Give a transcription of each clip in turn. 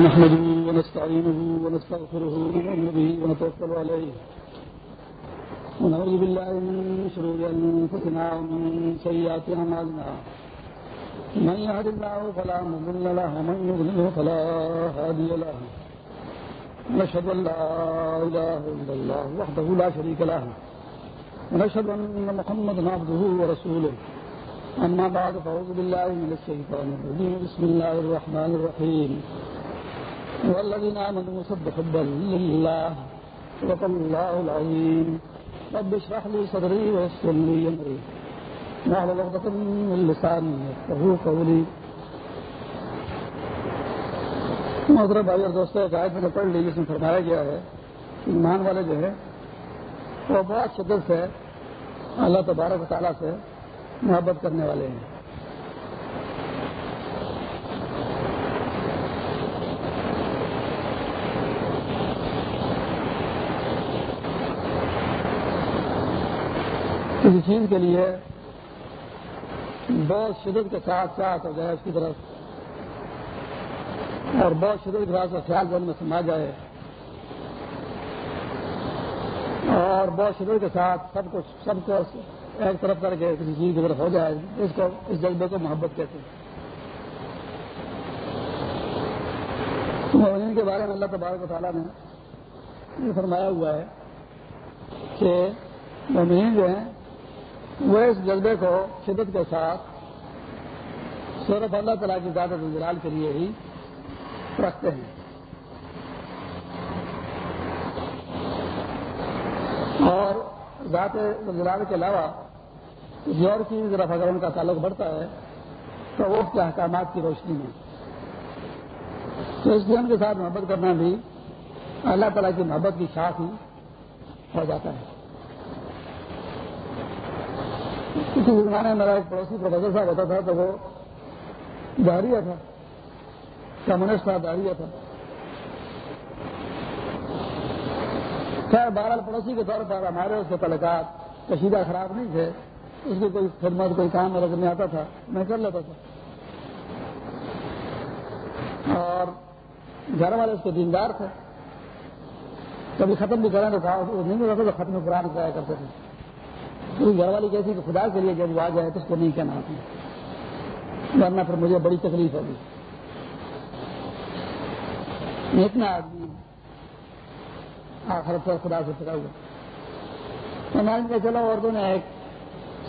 ونحمده ونستعينه ونستغفره ونؤمن به ونتوكل عليه. ونعوذ بالله من شرور أنفسنا ومن سيئات أعمالنا. من يهد الله فلا مضل له، ومن يضلله فلا هادي له. ونشهد أن لا إله إلا الله وحده لا شريك له. ونشهد أن محمدا عبده ورسوله. أما بعد، فأعوذ بالله من الشيطان الرجيم. بسم الله الرحمن الرحيم. والذين آمنوا صدق حبا لله صدق الله العظيم رب اشرح لي صدري ويسر لي أمري واحلل عقدة من لساني يفقهوا قولي محترم بھائی اور دوستوں ایک آیت میں نے پڑھ لی، جس میں فرمایا گیا ہے ایمان والے جو ہے وہ بہت شدت سے اللہ تبارک تعالیٰ سے محبت کرنے والے ہیں۔ کسی چیز کے لیے بہت شدت کے ساتھ چاہت ہو جائے اس کی طرف؟ اور بہت شدت کے ساتھ خیال بند میں سما جائے۔ اور بہت شدت کے ساتھ سب کچھ سب کو ایک طرف کر کے کسی چیز کی طرف ہو جائے۔ اس کو اس جذبے کو محبت کہتے ہیں۔ مومنین کے بارے میں اللہ تبارک تعالیٰ نے یہ فرمایا ہوا ہے کہ مومنین جو ہیں وہ اس جذبے کو شدت کے ساتھ صرف اللہ تعالیٰ کی زیادہ جلال کے لیے ہی رکھتے ہیں۔ اور ذات جلال کے علاوہ کسی اور کی طرف اگر ان کا تعلق بڑھتا ہے تو وہ کے احکامات کی روشنی میں۔ تو اس لیے کے ساتھ محبت کرنا بھی اللہ تعالیٰ کی محبت کی شاخ ہی ہو جاتا ہے۔ کسی زمانے میں میرا ایک پڑوسی پروفیسر صاحب ہوتا تھا تو وہ دہریہ تھا، کمیونسٹ تھا دہریہ تھا۔ خیر، بہرحال پڑوسی کے طور پر ہمارے اس کے تعلقات کشیدہ خراب نہیں تھے۔ اس کی کوئی خدمت، کوئی کام میرے میں آتا تھا، میں کر لیتا تھا۔ اور گھر والے اس کے دیندار تھے۔ کبھی ختم بھی کریں تو کہا، نہیں ہوتا تو ختم قرآن کرایا کرتے تھے۔ پوری گھر والی کہتی کہ خدا کے لیے جب وہ آ جائے تو اس کو نہیں کہنا آتی۔ ورنہ پھر مجھے بڑی تکلیف ہوگی۔ اتنا آدمی آخر پر خدا سے پکا ہوا۔ میں نے چلو اردو نے ایک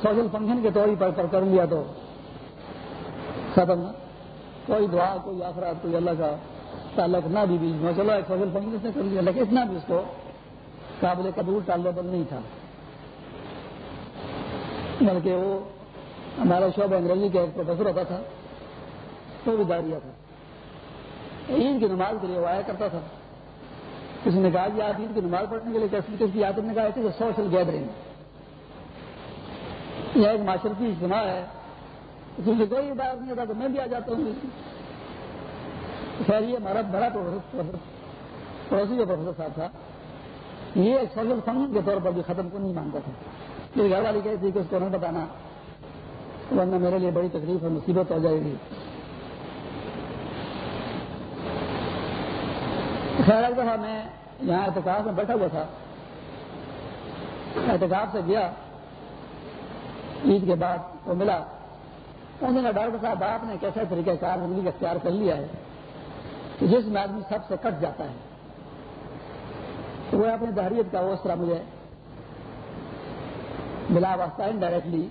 سوشل فنکشن کے طور پر کر لیا تو ختم۔ کوئی دعا، کوئی آخرات کوئی اللہ کا تعلق نہ بھی بیچ میں چلو، ایک سوشل فنکشن سے کر لیا، لیکن اتنا بھی اس کو قابل قبول ٹالبل نہیں تھا۔ بلکہ وہ ہمارا شعبہ انگریزی کا ایک پروفیسر ہوتا تھا تو بھی داریہ تھا۔ عید کی نماز کے لیے وہ آیا کرتا تھا۔ کسی نے کہا کہ آپ عید کی نماز پڑھنے کے لیے کس کس کی عادت نے کہا کہ سوشل گیدرنگ۔ یہ ایک معاشرتی اجتماع ہے۔ کیونکہ کوئی بات نہیں ہوتا تو میں بھی آ جاتا ہوں۔ خیر، یہ ہمارا بڑا پڑوسی جو پروفیسر صاحب تھا۔ یہ ایک سوشل فنکشن کے طور پر بھی ختم کو نہیں مانتا تھا۔ میری گھر والی کہتی تھی کہ اس کو نہیں بتانا، ورنہ میرے لیے بڑی تکلیف اور مصیبت ہو جائے گی۔ خیر ایک دفعہ میں یہاں احتکاب میں بیٹھا ہوا تھا۔ احتکاب سے گیا۔ عید کے بعد وہ ملا۔ انہوں نے ڈاکٹر صاحب، آپ نے کیسا طریقہ کار زندگی کا اختیار کر لیا ہے کہ جس میں آدمی سب سے کٹ جاتا ہے؟ وہ اپنی دہریت کا وہ اس طرح مجھے بلا واسطہ انڈائریکٹلی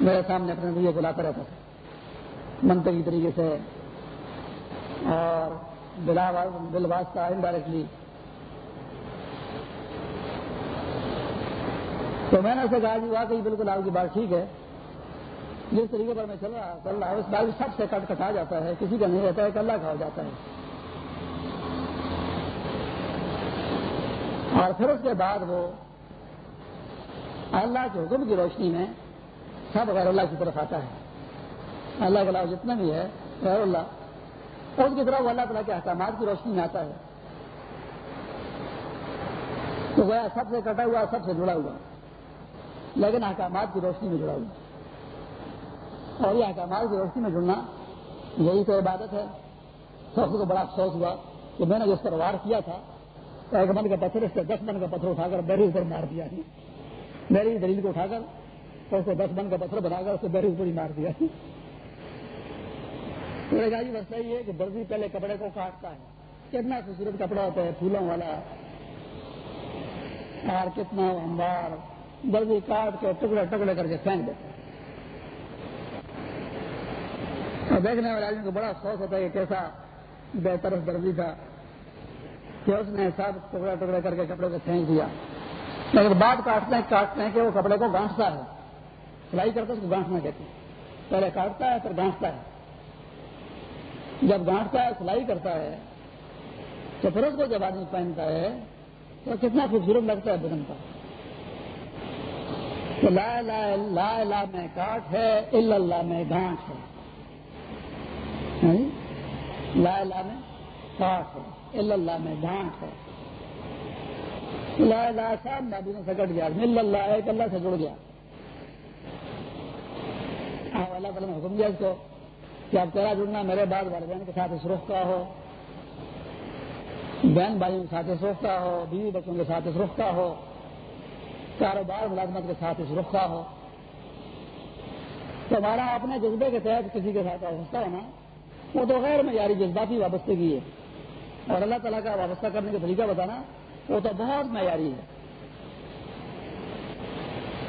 میرے سامنے اپنے نظریے کو رہتا تھا۔ منطقی طریقے سے اور بلا بل واسطہ انڈائریکٹلی تو میں نے اسے کہا کہ واقعی بالکل آپ کی بات ٹھیک ہے۔ جس طریقے پر میں چل رہا چل رہا اس بات سب سے کٹ کٹا جاتا ہے۔ کسی کا نہیں رہتا ہے کہ اللہ کا ہو جاتا ہے۔ اور پھر اس کے بعد وہ اللہ کے حکم کی روشنی میں سب غیر اللہ کی طرف آتا ہے۔ اللہ کے علاوہ جتنا بھی ہے، غیر اللہ۔ اس کی طرف اللہ تعالیٰ کے احکامات کی روشنی میں آتا ہے۔ تو وہ سب سے کٹا ہوا، سب سے جڑا ہوا۔ لیکن احکامات کی روشنی میں جڑا ہوا۔ اور یہ احکامات کی روشنی میں جڑنا یہی تو عبادت ہے۔ تو اس کو بڑا افسوس ہوا کہ میں نے جس پر وار کیا تھا، ایک من کا پتھر، اس سے دس من کا پتھر اٹھا کر بیری اوپر مار دیا میری دلیل کو اٹھا کر تو اس کو دس من کا پتھر بنا کر اسے بیری اوپر ہی مار دیا۔ جی مسئلہ یہ ہے کہ درزی پہلے کپڑے کو کاٹتا ہے۔ کتنا خوبصورت کپڑا ہوتا ہے، پھولوں والا۔ اور کتنا امبار درزی کاٹ کے ٹکڑے ٹکڑے کر کے پھینک دیتے اور دیکھنے والے آدمی کو بڑا افسوس ہوتا ہے کہ کیسا بہتر درزی تھا کہ اس نے سب ٹکڑے ٹکڑے کر کے کپڑے کو پھینک دیا۔ لیکن بات کاٹتے ہیں کاٹتے ہیں کہ وہ کپڑے کو گانٹتا ہے۔ سلائی کرتا ہے اس کو گانٹنا کہتے ہیں۔ پہلے کاٹتا ہے، پھر گانٹتا ہے۔ جب گانٹتا ہے، سلائی کرتا ہے، تو پھر اس کو جب آدمی پہنتا ہے، تو کتنا خوبصورت لگتا ہے بدن کا لا لا لا لا میں کاٹ ہے اللہ میں گانٹ ہے۔ ہاں جی؟ لا لا میں کاٹ ہے اللہ میں ڈانٹ ہے۔ لا الہ صاحب نابینوں سے کٹ گیا مل اللہ ایک اللہ سے جڑ گیا آپ اللہ تعالیٰ نے حکم دیا اس کو کہ آپ تیرا جڑنا میرے بعد والدین کے ساتھ سرخ کا ہو، بہن بھائیوں کے ساتھ سرخ کا ہو، بیوی بچوں کے ساتھ سرخ کا ہو، کاروبار ملازمت کے ساتھ سرخ کا ہو. تو ہمارا اپنے جذبے کے تحت کسی کے ساتھ وابستہ ہونا، وہ تو غیر معیاری جذباتی وابستگی ہے۔ اور اللہ تعالیٰ کا وابستہ کرنے کا طریقہ بتانا وہ تو بہت معیاری ہے۔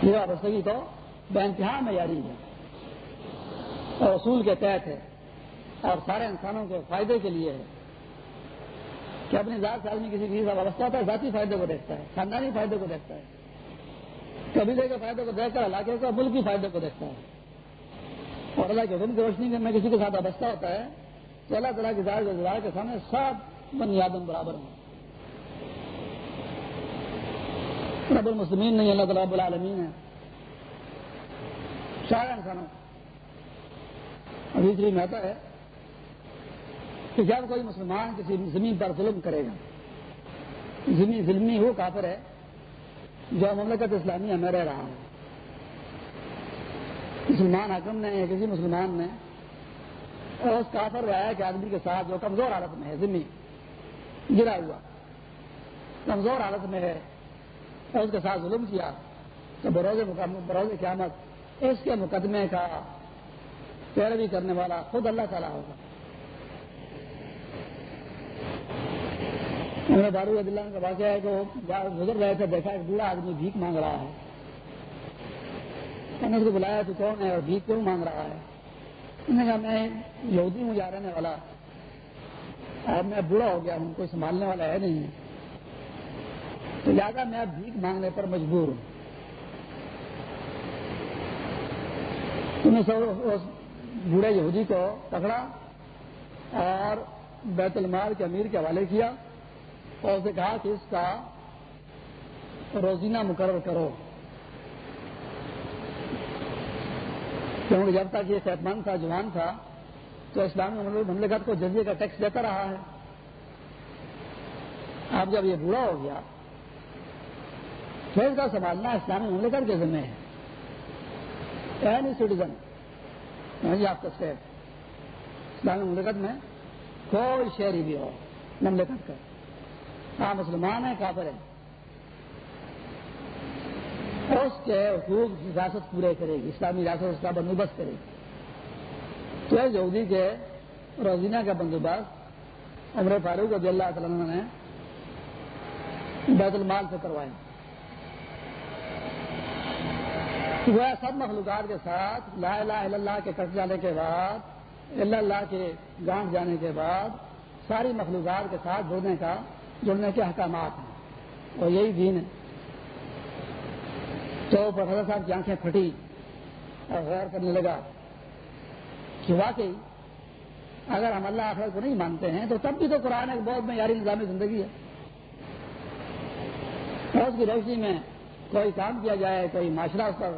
یہ وابستگی تو بے انتہا معیاری ہے۔ اور اصول کے تحت ہے۔ اور سارے انسانوں کے فائدے کے لیے ہے۔ کہ اپنی ذات سے آدمی کسی چیز کا وابستہ ہوتا ہے، ذاتی فائدے کو دیکھتا ہے، خاندانی فائدے کو دیکھتا ہے۔ قبیلے کے فائدے کو دیکھ کر علاقے کا ملکی فائدے کو دیکھتا ہے۔ اور اللہ کے حکم کی روشنی میں کسی کے ساتھ وابستہ ہوتا ہے، تو اللہ تعالیٰ کی ذات کے سامنے سب بنی آدم برابر ہیں۔ رب المسلمین نہیں، اللہ تعالیٰ العالمین ہے سارے انسانوں ابھی میں آتا ہے کہ جب کوئی مسلمان کسی زمین پر ظلم کرے گا، زمین ظلمی ہو کافر ہے جو مملکت اسلامیہ میں رہ رہا ہوں مسلمان حکم نے یا کسی مسلمان نے اور اس کافر رہا کہ آدمی کے ساتھ جو کمزور حالت میں ہے، زمین، گرا ہوا، کمزور حالت میں ہے۔ اس کے ساتھ ظلم کیا تو بروز بروز قیامت اس کے مقدمے کا پیروی کرنے والا خود اللہ تعالیٰ ہوگا۔ ہمیں دارو اللہ کا واقعہ ہے کہ وہ گزر رہے تھے، دیکھا ایک بوڑھا آدمی بھیک مانگ رہا ہے۔ میں نے اس کو بلایا، تو کون ہے اور بھیک کیوں مانگ رہا ہے؟ انہوں نے کہا، میں یہودی ہوں، جا رہنے والا۔ اور میں بوڑھا ہو گیا ہوں، کوئی سنبھالنے والا ہے نہیں تو لہٰذا میں اب بھیک مانگنے پر مجبور ہوں۔ اس بوڑھے یہودی کو پکڑا اور بیت المال کے امیر کے حوالے کیا اور اسے کہا کہ اس کا روزینہ مقرر کرو۔ کیونکہ جب تک یہ صحت مند تھا جوان تھا، تو اسلامی مملکت کو جزیے کا ٹیکس دیتا رہا ہے۔ اب جب یہ برا ہو گیا پھر کا سنبھالنا اسلامی مملکت کے ذمہ ہے۔ اینی سٹیزن جی آپ کا اسٹیٹ اسلامی مملکت میں کوئی شہری بھی ہو، مملکت کا۔ ہاں مسلمان ہے کافر ہے اس کے حقوق ریاست پورے کرے گی، اسلامی ریاست اس کا بندوبست کرے گی۔ تو یہودی کے روزینہ کا بندوبست، عمر فاروق رضی اللہ تعالیٰ نے بیت المال سے کروائے وہ سب مخلوقات کے ساتھ لا الہ الا اللہ کے کٹ جانے کے بعد اللہ اللہ کے گانٹ جانے کے بعد ساری مخلوقات کے ساتھ جڑنے کا، جڑنے کے احکامات ہیں۔ اور یہی دین ہے۔ تو پروفیسر صاحب کی آنکھیں پھٹی اور غیر کرنے لگا کہ واقعی اگر ہم اللہ آخر کو نہیں مانتے ہیں تو تب بھی تو قرآن ایک بہت معیاری نظامی زندگی ہے۔ اور اس کی روشنی میں کوئی کام کیا جائے، کوئی معاشرہ اس پر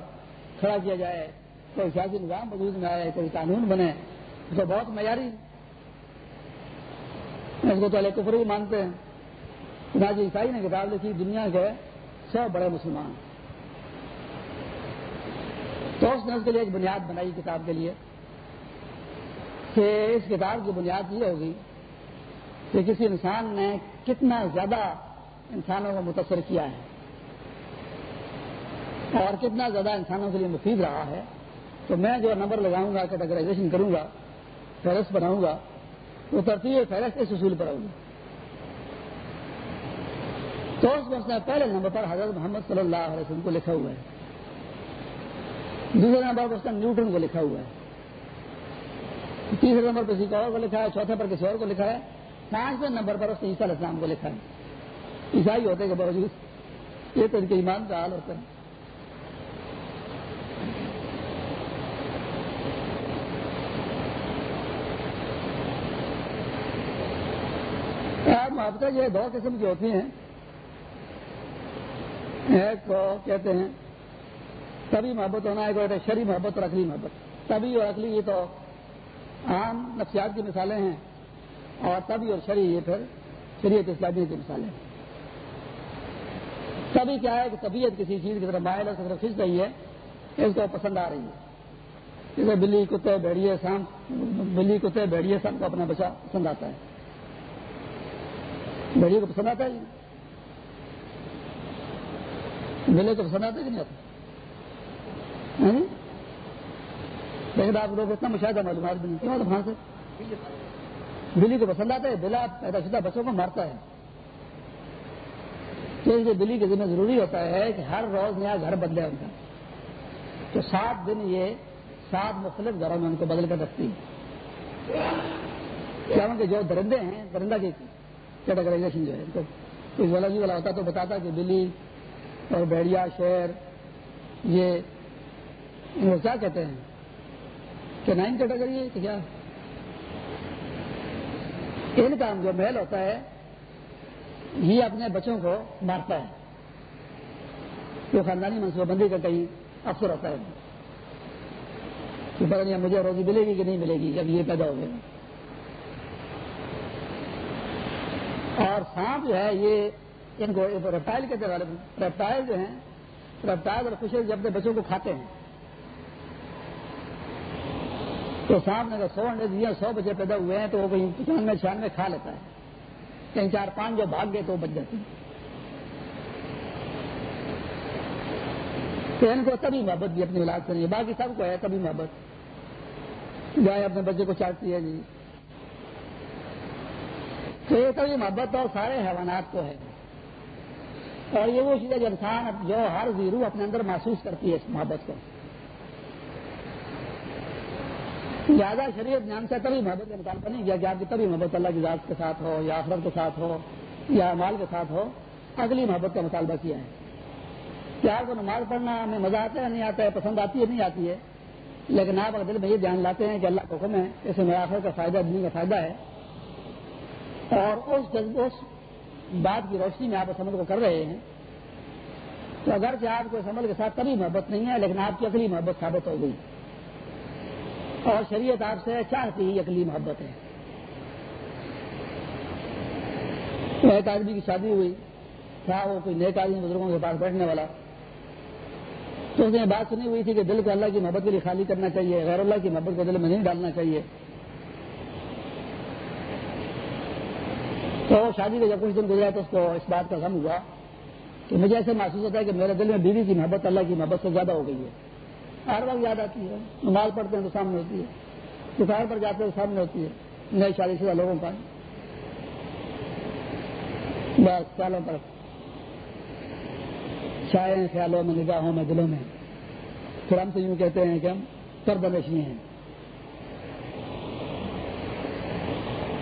کھڑا کیا جائے، کوئی سیاسی نظام وجود میں آئے، کوئی قانون بنے تو بہت معیاری اس کو تو علیہ کفر بھی مانتے ہیں۔ راج عیسائی نے کتاب لکھی، دنیا کے سو بڑے مسلمان۔ تو اس نے اس کے لیے ایک بنیاد بنائی کتاب کے لیے کہ اس کتاب کی بنیاد یہ ہوگی کہ کسی انسان نے کتنا زیادہ انسانوں کو متاثر کیا ہے۔ اور کتنا زیادہ انسانوں کے لیے مفید رہا ہے، تو میں جو نمبر لگاؤں گا کیٹاگرائزیشن کروں گا، فہرست بناؤں گا، وہ ترتیب فہرست اس اصول پر آؤں گی تو اس میں پہلے نمبر پر حضرت محمد صلی اللہ علیہ وسلم کو لکھا ہوا ہے۔ دوسرے نمبر پر اس نے نیوٹن کو لکھا ہوا ہے۔ تیسرے نمبر پر کسی اور کو لکھا ہے، چوتھے پر کسی اور کو لکھا ہے۔ پانچویں نمبر پر اس نے عیسیٰ السلام کو لکھا ہے۔ عیسائی ہوتے کے باوجود یہ تو ان کے ایمان کا حال ہوتا ہے محبتیں جو دو قسم کی ہوتی ہیں۔ ایک کو کہتے ہیں، تبھی محبت ہونا ہے شری محبت اور اکلی محبت۔ تبھی اور اکلی یہ تو عام نفسیات کی مثالیں ہیں، اور تبھی اور شری یہ پھر شریعت اسلامی کی مثالیں ہیں۔ تبھی کیا ہے کہ طبیعت کسی چیز کی طرف مائل ہے طرف کھینچ رہی ہے اس کو پسند آ رہی ہے۔ جیسے بلی، کتے، بھیڑیے سام بلی، کتے، بھیڑیے سب کو اپنا بچہ پسند آتا ہے۔ بھیڑیے کو پسند آتا ہے جی؟ بلے کو پسند آتا ہے کہ نہیں آتا؟ ہاں جی؟ لیکن آپ لوگ اتنا مشاہدہ معلومات بھی نہیں کیوں وہاں سے بلی کو پسند آتا ہے، بلا پیدا شدہ بچوں کو مارتا ہے۔ تو اس لیے بلی کے ذمہ ضروری ہوتا ہے کہ ہر روز نیا گھر بدلے ان کا۔ تو سات دن یہ سات مختلف گھروں میں ان کو بدل کر رکھتی۔ ہے کیا ان کے جو درندے ہیں، درندہ کی کیٹاگرائزیشن جو ہے۔ تو کوئی جی والا ہوتا تو بتاتا کہ بلی اور بیڑیا شیر یہ وہ کیا کہتے ہیں؟ کہ نائن کیٹاگری ہے کہ کیا؟ ان کا جو محل ہوتا ہے، یہ اپنے بچوں کو مارتا ہے۔ جو خاندانی منصوبہ بندی کا کہیں افسر ہوتا ہے۔ کہ پتہ نہیں مجھے روزی ملے گی کہ نہیں ملے گی جب یہ پیدا ہو گیا اور سانپ جو ہے یہ ان کو ریپٹائل کہتے ریپٹائل جو ہیں ریپٹائل اور خوشی جب اپنے بچوں کو کھاتے ہیں۔ تو سانپ نے اگر سو انڈے دیا سو بچے پیدا ہوئے ہیں، تو وہ کہیں پچانوے چھیانوے کھا لیتا ہے۔ کہیں چار پانچ جو بھاگ گئے تو وہ بچ جاتے ہیں۔ تو ان کو تبھی محبت بھی اپنی علاج کریے باقی سب کو ہے، تبھی محبت۔ گائے اپنے بچے کو چاٹتی ہے جی۔ تو یہ تبھی محبت اور سارے حیوانات کو ہے۔ اور یہ وہ چیز ہے جو انسان جو ہر زیرو اپنے اندر محسوس کرتی ہے اس محبت کو۔ زیادہ شریعت جان سے تبھی محبت کا مطالبہ نہیں کیا کہ آپ کی تبھی محبت اللہ کی ذات کے ساتھ ہو یا آخرت کے ساتھ ہو یا مال کے ساتھ ہو۔ اگلی محبت کا مطالبہ کیا ہے۔ کیا آپ کو نماز پڑھنا ہمیں مزہ آتا ہے، نہیں آتا ہے، پسند آتی ہے، نہیں آتی ہے۔ لیکن آپ اگر دل میں یہ دھیان لاتے ہیں کہ اللہ کا حکم ہے اس میں آخر کا فائدہ، دنیا کا فائدہ ہے اور اس اس بات کی روشنی میں آپ اس عمل کو کر رہے ہیں، تو اگرچہ آپ کو اس عمل کے ساتھ تبھی محبت نہیں ہے، لیکن آپ کی اگلی محبت ثابت ہو گئی۔ اور شریعت آپ سے چاہتی ہی اگلی محبت ہے۔ ایک آدمی کی شادی ہوئی، تھا وہ کوئی نیک آدمی بزرگوں کے پاس بیٹھنے والا۔ تو اس نے بات سنی ہوئی تھی کہ دل کو اللہ کی محبت کے لیے خالی کرنا چاہیے، غیر اللہ کی محبت کو دل میں نہیں ڈالنا چاہیے۔ تو شادی کا جب کچھ دن گزرا تو اس کو اس بات کا غم ہوا کہ مجھے ایسے محسوس ہوتا ہے کہ میرے دل میں بیوی کی محبت اللہ کی محبت سے زیادہ ہو گئی ہے۔ ہر وقت یاد آتی ہے۔ نماز پڑھتے ہیں تو سامنے ہوتی ہے۔ کتاب پر جاتے ہیں تو سامنے ہوتی ہے۔ نئے شادی شدہ لوگوں کا۔ بس، سالوں پر۔ شاعر خیالوں میں، نگاہوں میں، دلوں میں۔ پھر ہم سے یوں کہتے ہیں کہ ہم سردنشی ہیں۔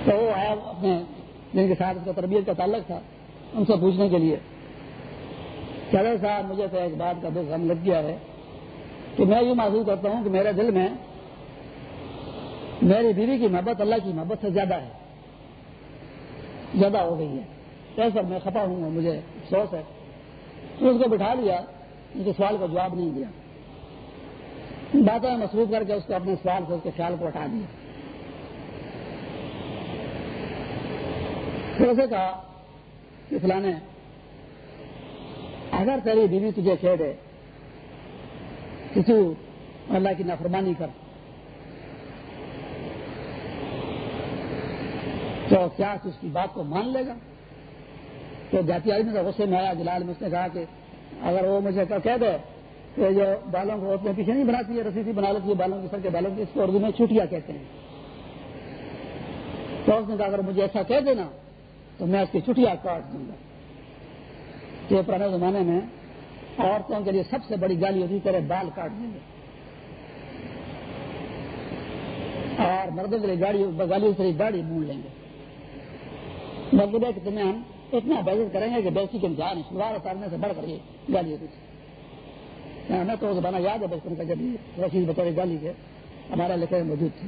تو وہ آیا اپنے جن کے ساتھ اس کا تربیت کا تعلق تھا، ان سے پوچھنے کے لیے۔ چلے صاحب، مجھے تو ایک بات کا دکھ ہم لگ گیا ہے کہ میں یہ محسوس کرتا ہوں کہ میرے دل میں میری بیوی کی محبت اللہ کی محبت سے زیادہ ہے۔ زیادہ ہو گئی ہے۔ ایسا میں خفا ہوں، مجھے افسوس ہے۔ تو اس کو بٹھا لیا ان کے سوال کا جواب نہیں دیا۔ باتیں مصروف کر کے اس کو اپنے سوال سے، اس کے خیال کو ہٹا دیا۔ پھر اسے کہا کہ فلانے اگر تیری بیوی تجھے چھیڑے کسی اللہ کی نافرمانی کر۔ تو کیا اس کی بات کو مان لے گا؟ تو جاتی آدمی کا غصے میں آیا، جلال میں اس نے کہا کہ اگر وہ مجھے کہہ دے کہ جو بالوں کو اپنے پیچھے نہیں بناتی ہے رسی بنا لیتی ہے بالوں کے سر کے بالوں کی، اس کو اردو میں چھٹیاں کہتے ہیں۔ تو اس نے کہا، اگر مجھے ایسا کہہ دینا تو میں اس کی چھٹیاں کاٹ دوں گا۔ یہ پرانے زمانے میں عورتوں کے لیے سب سے بڑی گالی ہوتی تیرے بال کاٹ دیں گے۔ اور مردوں کے لیے گاڑی، گالی سے گاڑی مونڈ لیں گے۔ مطلب ہے کہ تمہیں ہم اتنا بحث کریں گے کہ بیسی کے امتحان شلوار اتارنے سے بڑھ کر یہ گالی ہوتی تھی۔ ہمیں تو زمانہ یاد ہے بچپن کا، جب رشید بطور گالی کے ہمارا لکھے موجود تھی۔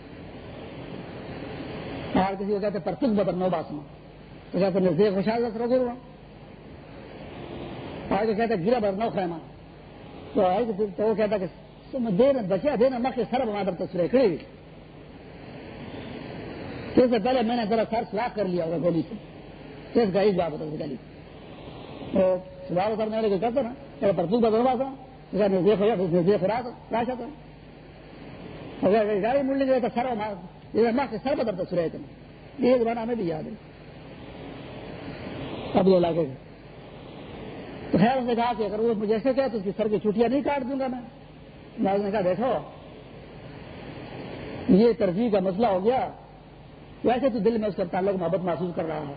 اور کسی کو کہتے پرتک بدر نو باسما تو نزدیک خوشحال روکے ہوا اور جو کہتے گرا بھر نو خیمہ۔ تو آج تو وہ کہتا کہ دینا بچیا دینا مکھ سر بنا در تصویر کھڑی اس سے پہلے میں نے ذرا سر سلاخ کر لیا ہوگا گولی سے۔ اس کا ایک بات ہوتا گلی تو سلاح اترنے والے کو کہتے نا، میرا پرتو بدلوا تھا نزدیک ہو جاتا نزدیک راشا تھا اگر گاڑی مڑنے گئے تو سر یہ ماں سر بدلتا سرے تھے یہ زمانہ ہمیں بھی یاد ہے۔ اب یہ علاقے کا تو خیر اس نے کہا کہ اگر وہ مجھے ایسے کہ تو اس کی سر کی چھٹیاں نہیں کاٹ دوں گا میں۔ میں نے کہا دیکھو، یہ ترجیح کا مسئلہ ہو گیا۔ ویسے تو دل میں اس کا تعلق محبت محسوس کر رہا ہے۔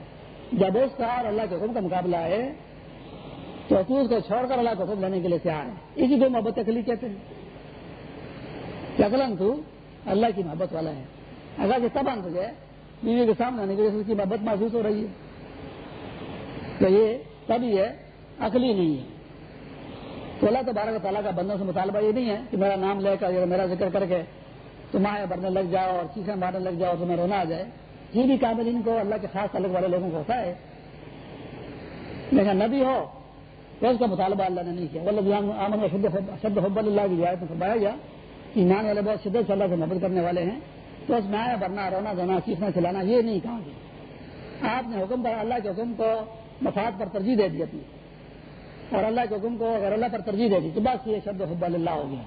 جب اس کا اور اللہ کے حکم کا مقابلہ ہے، تو تو اس کو چھوڑ کر اللہ کے حکم لینے کے لیے تیار ہے۔ اسی کو محبت اکلی کہتے ہیں۔ اکلن تو اللہ کی محبت والا ہے۔ اگر کہ تب انت گئے بیوی کے سامنے آنے کے لیے اس کی محبت محسوس ہو رہی ہے۔ تو یہ تبھی ہے، عقلی نہیں ہے۔ تو اللہ تبارک تعالیٰ کا بندوں سے مطالبہ یہ نہیں ہے کہ میرا نام لے کر میرا ذکر کر کے تم بھرنے لگ جاؤ اور چیزیں مارنے لگ جاؤ تمہیں رونا آ جائے۔ یہ بھی کامل ان کو، اللہ کے خاص تعلق والے لوگوں کو ہوتا ہے۔ لیکن نبی ہو، تو اس کا مطالبہ اللہ نے نہیں کیا۔ وہ آمن شد حب اللہ کی رعایت میں فرمایا گیا کہ ایمان والے بہت شدت سے اللہ سے محبت کرنے والے ہیں۔ تو اس میں آیا، بھرنا، رونا دھونا چیخنا، چلانا یہ نہیں کہا گیا۔ آپ نے حکم پر، اللہ کے حکم کو مفاد پر ترجیح دے دی اپنی اور اللہ کے حکم کو اگر اللہ پر ترجیح دے دی تو بس یہ شبد حب اللہ ہو گیا۔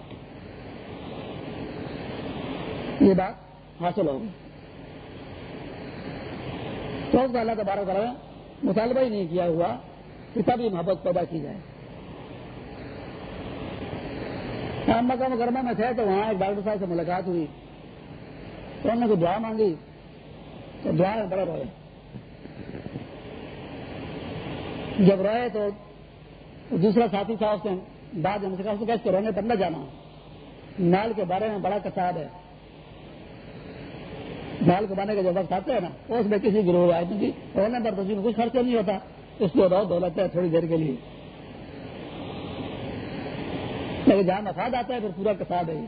یہ بات حاصل ہوگی تو اس کا اللہ تبارک کرا مطالبہ ہی نہیں کیا ہوا کہ تبھی محبت پیدا کی جائے۔ ہم مکہ مکرمہ میں تھے تو وہاں ایک ڈاکٹر صاحب سے ملاقات ہوئی۔ تو انہوں نے دعا مانگی تو دعا میں بڑے روئے جب روئے تو دوسرا ساتھی تھا اس نے بعد ہم سے کہا اس کو رونے پر نہ جانا۔ مال کے بارے میں بڑا کساب ہے۔ مال کمانے کا جو وقت آتا ہے نا۔ اس میں کسی گروہ آئے کیونکہ رونے پر تو کچھ خرچہ نہیں ہوتا۔ اس کو رہو دولت ہے تھوڑی دیر کے لیے۔ لیکن جہاں مفاد آتا ہے پھر پورا کساب ہے۔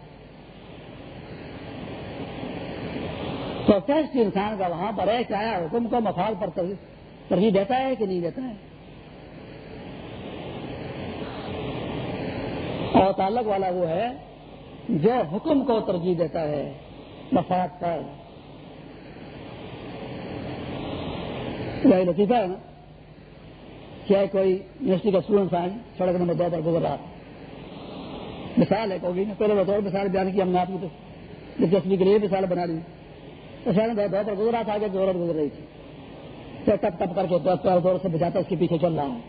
تو ٹیسٹ انسان کا وہاں پر ہے؟ کیا حکم کو مفاد پر ترجیح دیتا ہے کہ نہیں دیتا ہے؟ اور تعلق والا وہ ہے جو حکم کو ترجیح دیتا ہے مفاد پر۔ لطیفہ ہے نا۔ کیا کوئی یونیورسٹی کا اسٹوڈنٹ آئے سڑک نمبر دو پر گزر رہا مثال ہے کوئی پہلے بطور مثال بیان کی ہم نے آپ کی دلچسپی کے لیے مثال بنا لی۔ تو شہر دو پر گزر رہا تھا آگے عورت گزر رہی تھی۔ تو ٹپ ٹپ کر کے دور سے بچاتا اس کے پیچھے چل رہا ہے۔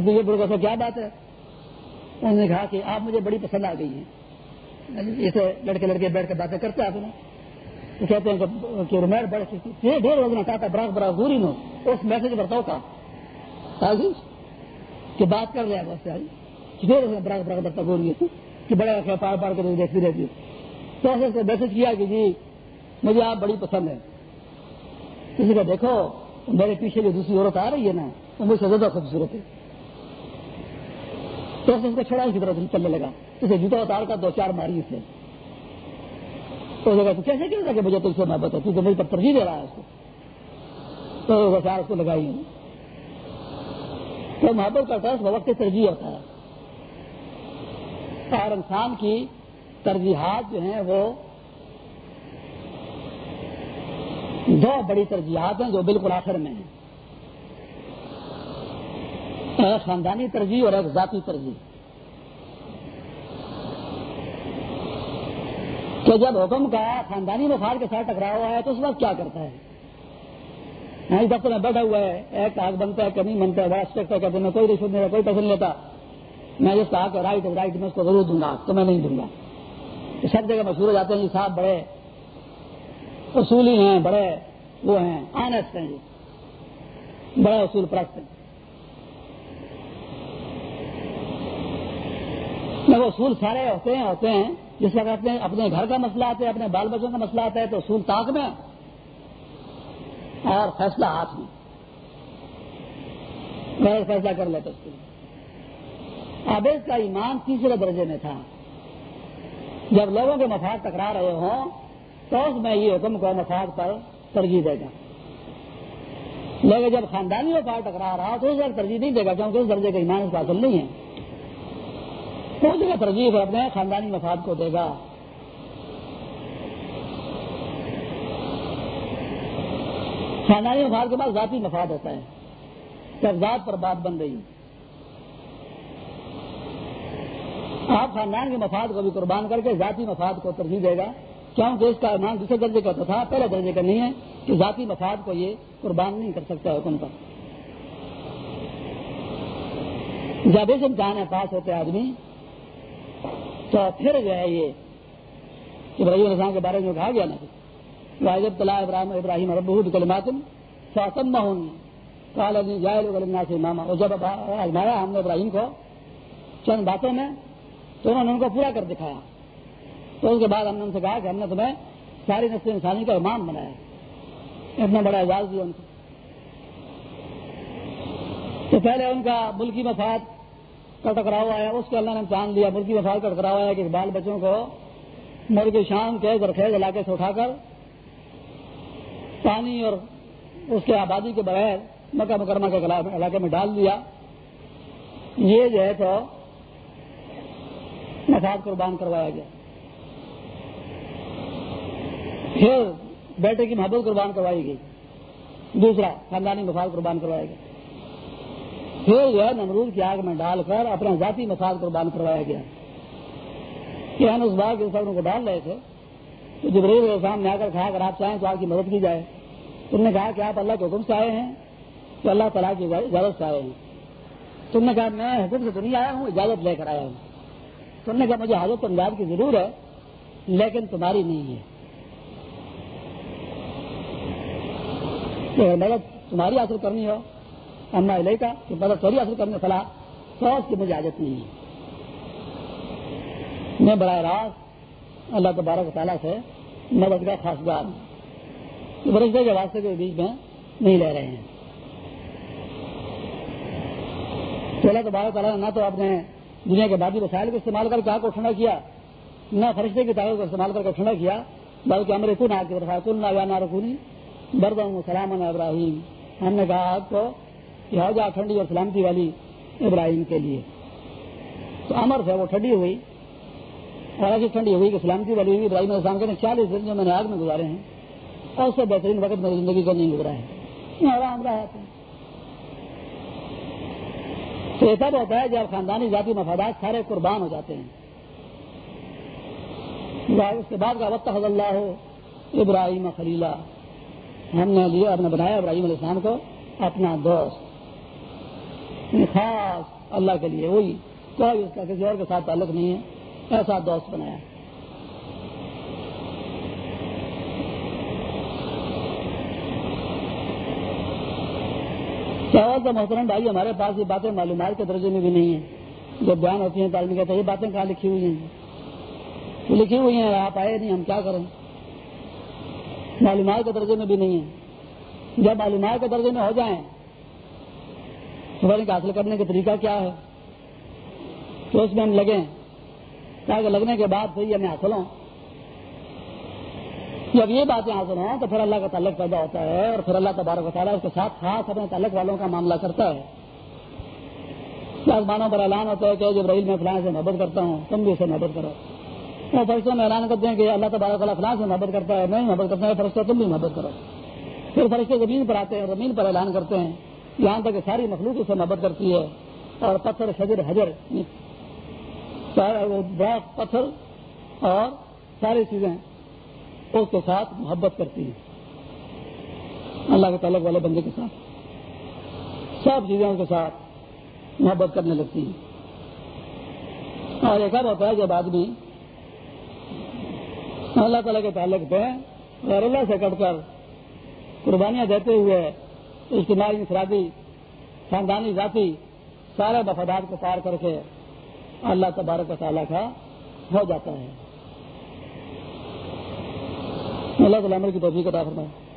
بزرگ سے کیا بات ہے؟ انہوں نے کہا کہ آپ مجھے بڑی پسند آ گئی ہیں۔ اسے لڑکے لڑکے بیٹھ کے باتیں کرتے آپ نے۔ تو کہتے ہیں کہ رومیر بڑھ یہ ڈھیر روزنا کہا تھا براک برا دوری نو۔ اس میسج برتاؤ کا کہ بات کر لیا بس آئی ڈھیر روزنا براک براک برتا گوری کہ بڑے رکھے پار پار کر دیکھتی رہتی تو ایسے سے میسج کیا کہ جی مجھے آپ بڑی پسند ہے کسی کا دیکھو، میرے پیچھے جو دوسری عورت آ رہی ہے نا، وہ مجھ سے زیادہ خوبصورت ہے۔ تو اس کو چھوڑا کی طرف چلنے لگا۔ اسے جوتا اتار کر دو چار ماری اسے تو جگہ تو کیسے کہے گا کہ مجھے تم سے محبت ہے تو میری پر ترجیح دے رہا ہے اس کو۔ تو وسار اس کو لگائی۔ تو محبت کرتا ہے اس وقت ترجیح ہوتا ہے اور انسان کی ترجیحات جو ہیں وہ دو بڑی ترجیحات ہیں جو بالکل آخر میں ہیں۔ ایک خاندانی ترجیح اور ایک ذاتی ترجیح۔ تو جب حکم کا خاندانی مفاد کے ساتھ ٹکرا ہوا ہے تو اس وقت کیا کرتا ہے؟ یہاں دفتر میں بیٹھا ہوا ہے، ایک کاغ بنتا ہے کمی بنتا ہے بڑا اسٹیکٹ ہے کہ میں کوئی رشوت نہیں کوئی پیسہ نہیں لیتا۔ میں جس کہا کہ رائٹ رائٹ میں اس کو ضرور دوں گا تو میں نہیں دوں گا۔ سب جگہ مشہور ہو جاتے ہیں جی صاحب بڑے اصولی ہیں، بڑے وہ ہیں آنےسٹ ہیں جی بڑے اصول پرست ہیں۔ وہ اصول سارے ہوتے ہیں ہوتے ہیں۔ جس وقت اپنے اپنے گھر کا مسئلہ آتا ہے، اپنے بال بچوں کا مسئلہ آتا ہے، تو اصول طاق میں اور فیصلہ ہاتھ میں۔ غیر فیصلہ کر لیتے اس کے اب اس کا ایمان تیسرے درجے میں تھا۔ جب لوگوں کے مفاد ٹکرا رہے ہوں، تو اس میں یہ حکم کو مفاد پر ترجیح دے گا۔ لیکن جب خاندانی مفاد ٹکرا رہا تو اس وقت ترجیح نہیں دے گا، کیونکہ اس درجے کا ایمان اس کا حاصل نہیں ہے اس جگہ ترجیح اپنے خاندانی مفاد کو دے گا۔ خاندانی مفاد کے بعد ذاتی مفاد ہوتا ہے۔ جب ذات پر بات بن رہی آپ خاندان کے مفاد کو بھی قربان کر کے ذاتی مفاد کو ترجیح دے گا۔ کیونکہ اس کا ایمان دوسرے درجے کا تھا، پہلے درجے کا نہیں ہے کہ ذاتی مفاد کو یہ قربان نہیں کر سکتا حکم پر۔ جب اس امتحان پاس ہوتے آدمی تو پھر جو ہے یہ ابراہیم السلام کے بارے میں کہا گیا نا۔ واجب طلع ابراہیم ابراہیم رب کلمات فاطم ہوں کال جائے سے ماما اور جب آزمایا ہم نے ابراہیم کو چند باتوں میں، تو انہوں نے ان کو پورا کر دکھایا۔ تو اس کے بعد ہم نے ان سے کہا کہ ہم نے تمہیں ساری نسل انسانی کا امام بنایا۔ اتنا بڑا اعزاز دیا ان کو۔ تو پہلے ان کا ملکی مفاد کا ٹکراؤ آیا، اس کو اللہ نے جان لیا ملکی مفاد کا ٹکراؤ آیا کہ بال بچوں کو مرغی شام کے زرخیز علاقے سے اٹھا کر پانی اور اس کے آبادی کے بغیر مکہ مکرمہ کے علاقے میں ڈال دیا۔ یہ جو ہے تو مفاد قربان کروایا گیا۔ پھر بیٹے کی محبت قربان کروائی گئی۔ دوسرا خاندانی مفاد قربان کروایا گیا۔ پھر جو ہے، نمرود کی آگ میں ڈال کر اپنا ذاتی مفاد قربان کروایا گیا۔ کہ ہم اس بار کے سب کو ڈال رہے تھے۔ تو جبریل کے سامنے آ کر کہا، اگر آپ چاہیں تو آپ کی مدد کی جائے۔ تم نے کہا کہ آپ اللہ کے حکم سے آئے ہیں، تو اللہ تعالیٰ کی اجازت سے آئے ہیں۔ تم نے کہا، میں حکم سے تو نہیں آیا ہوں، اجازت لے کر آیا ہوں۔ تم نے کہا، مجھے حاضر امداد کی ضرور ہے، لیکن تمہاری نہیں ہے۔ مدد تمہاری حاصل کرنی ہو۔ اما علیہ کا کہ مدد تھوڑی حاصل کرنے فلاح تو اس کی مجھے حاجت نہیں ہے۔ میں براہ راست اللہ تبارک تعالیٰ سے مدد کا خاص گار ہوں برسے کے واسطے کے بیچ میں نہیں لے رہے ہیں۔ تو اللہ تبارک تعالیٰ نے نہ تو اپنے دنیا کے بعدی وسائل کو استعمال کر کے آگ کو ٹھنڈا کیا، نہ فرشتے کی طاقت کو استعمال کر کے ٹھنڈا کیا، بلکہ ہمارے کن آگ کے رفا کن نہ رکونی بردوں سلام ابراہیم۔ ہم نے کہا آگ کو کہ جا ٹھنڈی اور سلامتی والی ابراہیم کے لیے۔ تو امر سے وہ ٹھنڈی ہوئی۔ اور ایسی ٹھنڈی ہوئی کہ سلامتی والی ہوئی۔ ابراہیم السلام کے چالیس دن جو میں نے آگ میں گزارے ہیں، اور اس سے بہترین وقت میری زندگی کا نہیں گزرا ہے۔ آرام رہا تو یہ تب ہوتا ہے جب خاندانی ذاتی مفادات سارے قربان ہو جاتے ہیں۔ اس کے بعد کا وقت حض اللہ ہو ابراہیم خلیلہ۔ ہم نے لیا ہم نے بنایا ابراہیم علیہ السلام کو اپنا دوست۔ یعنی خاص اللہ کے لیے، وہی کوئی اس کا کسی اور کے ساتھ تعلق نہیں ہے، ایسا دوست بنایا۔ تو محترم بھائی، ہمارے پاس یہ باتیں معلومات کے درجے میں بھی نہیں ہیں۔ جب بیان ہوتی ہیں تعلیم کہتے ہیں یہ باتیں کہاں لکھی ہوئی ہیں؟ لکھی ہوئی ہیں، آپ آئے نہیں، ہم کیا کریں؟ معلومات کے درجے میں بھی نہیں ہے جب معلومات کے درجے میں ہو جائیں تو حاصل کرنے کا طریقہ کیا ہے؟ تو اس میں ہم لگیں تاکہ لگنے کے بعد پھر ہمیں حاصل ہوں۔ جب یہ باتیں حاصل ہوں تو پھر اللہ کا تعلق پیدا ہوتا ہے اور پھر اللہ تبارک و تعالیٰ اس کے ساتھ خاص اپنے تعلق والوں کا معاملہ کرتا ہے۔ آسمانوں پر اعلان ہوتا ہے کہ جب ریل میں فلاں سے محبت کرتا ہوں، تم بھی اسے محبت کرو۔ وہ فرشتوں میں اعلان کرتے ہیں کہ اللہ تبارک تعالیٰ فلاں سے محبت کرتا ہے، میں محبت کرتا ہوں فرشتہ تم بھی محبت کرو۔ پھر فرشتے زمین پر آتے ہیں زمین پر اعلان کرتے ہیں۔ یہاں تک ساری مخلوق اسے محبت کرتی ہے اور پتھر شجر حجر بڑا پتھر اور ساری چیزیں اس کے ساتھ محبت کرتی ہیں۔ اللہ کے تعلق والے بندے کے ساتھ۔ سب چیزیں اس کے ساتھ محبت کرنے لگتی ہیں۔ اور ایک ہوتا ہے جب آدمی اللہ تعالیٰ کے تعلق پہ اور اللہ سے کٹ کر قربانیاں دیتے ہوئے اجتماعی، انفرادی، خاندانی، ذاتی سارے مفادات کو پار کر کے اللہ تبارک و تعالیٰ کا ہو جاتا ہے۔ اللہ تعالیٰ کی توفیق عطا فرمائے۔